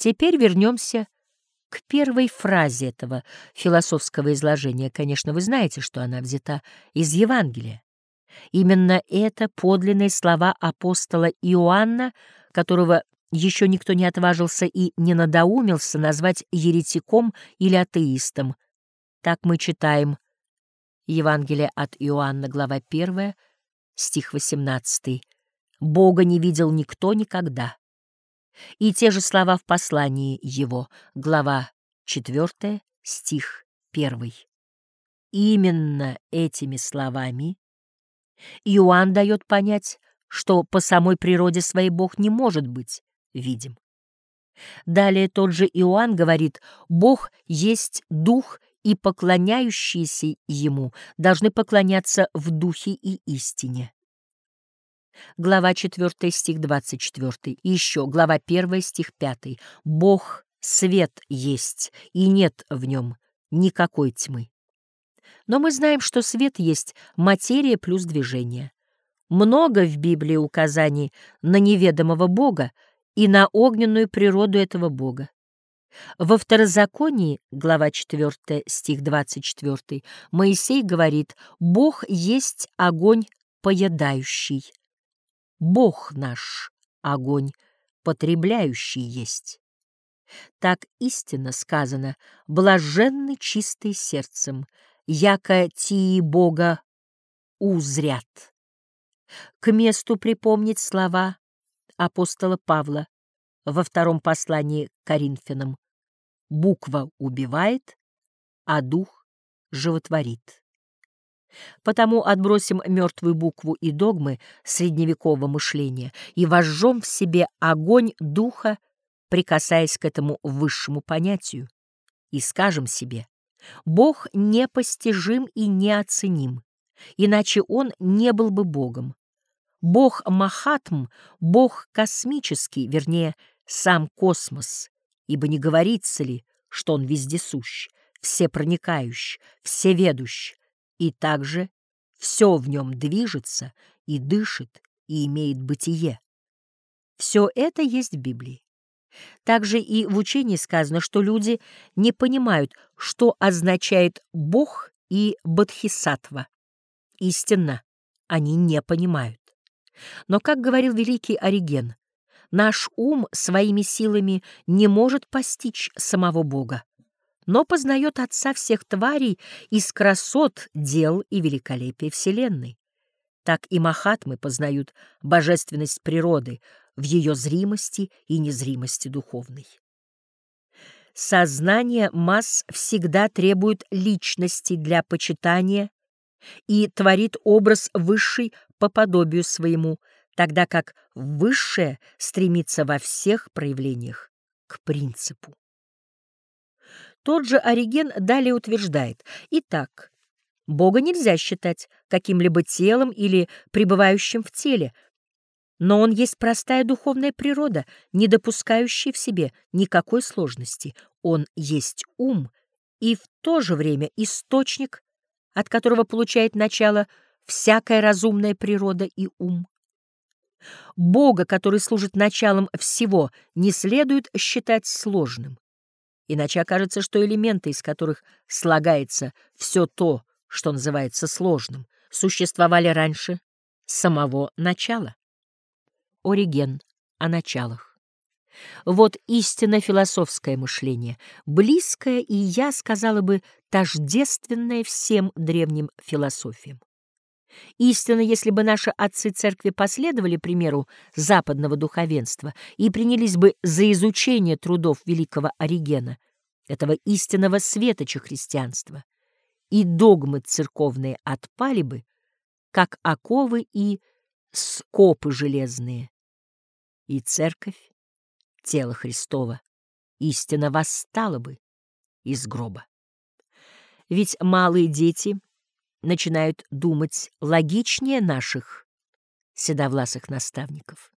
Теперь вернемся к первой фразе этого философского изложения. Конечно, вы знаете, что она взята из Евангелия. Именно это подлинные слова апостола Иоанна, которого еще никто не отважился и не надоумился назвать еретиком или атеистом. Так мы читаем Евангелие от Иоанна, глава 1, стих 18. «Бога не видел никто никогда». И те же слова в послании его, глава 4, стих 1. Именно этими словами Иоанн дает понять, что по самой природе своей Бог не может быть видим. Далее тот же Иоанн говорит, Бог есть Дух, и поклоняющиеся Ему должны поклоняться в Духе и истине. Глава 4, стих 24. И еще глава 1, стих 5. Бог свет есть, и нет в нем никакой тьмы. Но мы знаем, что свет есть материя плюс движение. Много в Библии указаний на неведомого Бога и на огненную природу этого Бога. Во Второзаконии, глава 4, стих 24, Моисей говорит, «Бог есть огонь поедающий, Бог наш огонь потребляющий есть». Так истинно сказано, блаженны чистые сердцем, яко тии Бога узрят. К месту припомнить слова апостола Павла во втором послании к Коринфянам. Буква убивает, а дух животворит. Потому отбросим мертвую букву и догмы средневекового мышления и вожжем в себе огонь духа, прикасаясь к этому высшему понятию, и скажем себе, Бог непостижим и неоценим, иначе Он не был бы Богом. Бог Махатм, Бог космический, вернее, сам космос, ибо не говорится ли, что он вездесущ, всепроникающ, всеведущ, и также все в нем движется и дышит и имеет бытие. Все это есть в Библии. Также и в учении сказано, что люди не понимают, что означает Бог и Бодхисаттва. Истинно, они не понимают. Но, как говорил великий Ориген, наш ум своими силами не может постичь самого Бога, но познает Отца всех тварей из красот, дел и великолепия Вселенной. Так и махатмы познают божественность природы в ее зримости и незримости духовной. Сознание масс всегда требует личности для почитания и творит образ высший по подобию своему, тогда как высшее стремится во всех проявлениях к принципу. Тот же Ориген далее утверждает, итак, Бога нельзя считать каким-либо телом или пребывающим в теле, но он есть простая духовная природа, не допускающая в себе никакой сложности. Он есть ум и в то же время источник от которого получает начало всякая разумная природа и ум. Бога, который служит началом всего, не следует считать сложным. Иначе окажется, что элементы, из которых слагается все то, что называется сложным, существовали раньше самого начала. Ориген о началах. Вот истинно философское мышление, близкое и, я сказала бы, тождественное всем древним философиям. Истинно, если бы наши отцы церкви последовали примеру западного духовенства и принялись бы за изучение трудов великого Оригена, этого истинного светоча христианства, и догмы церковные отпали бы, как оковы и скопы железные, и церковь тело Христово, истинно восстало бы из гроба. Ведь малые дети начинают думать логичнее наших седовласых наставников.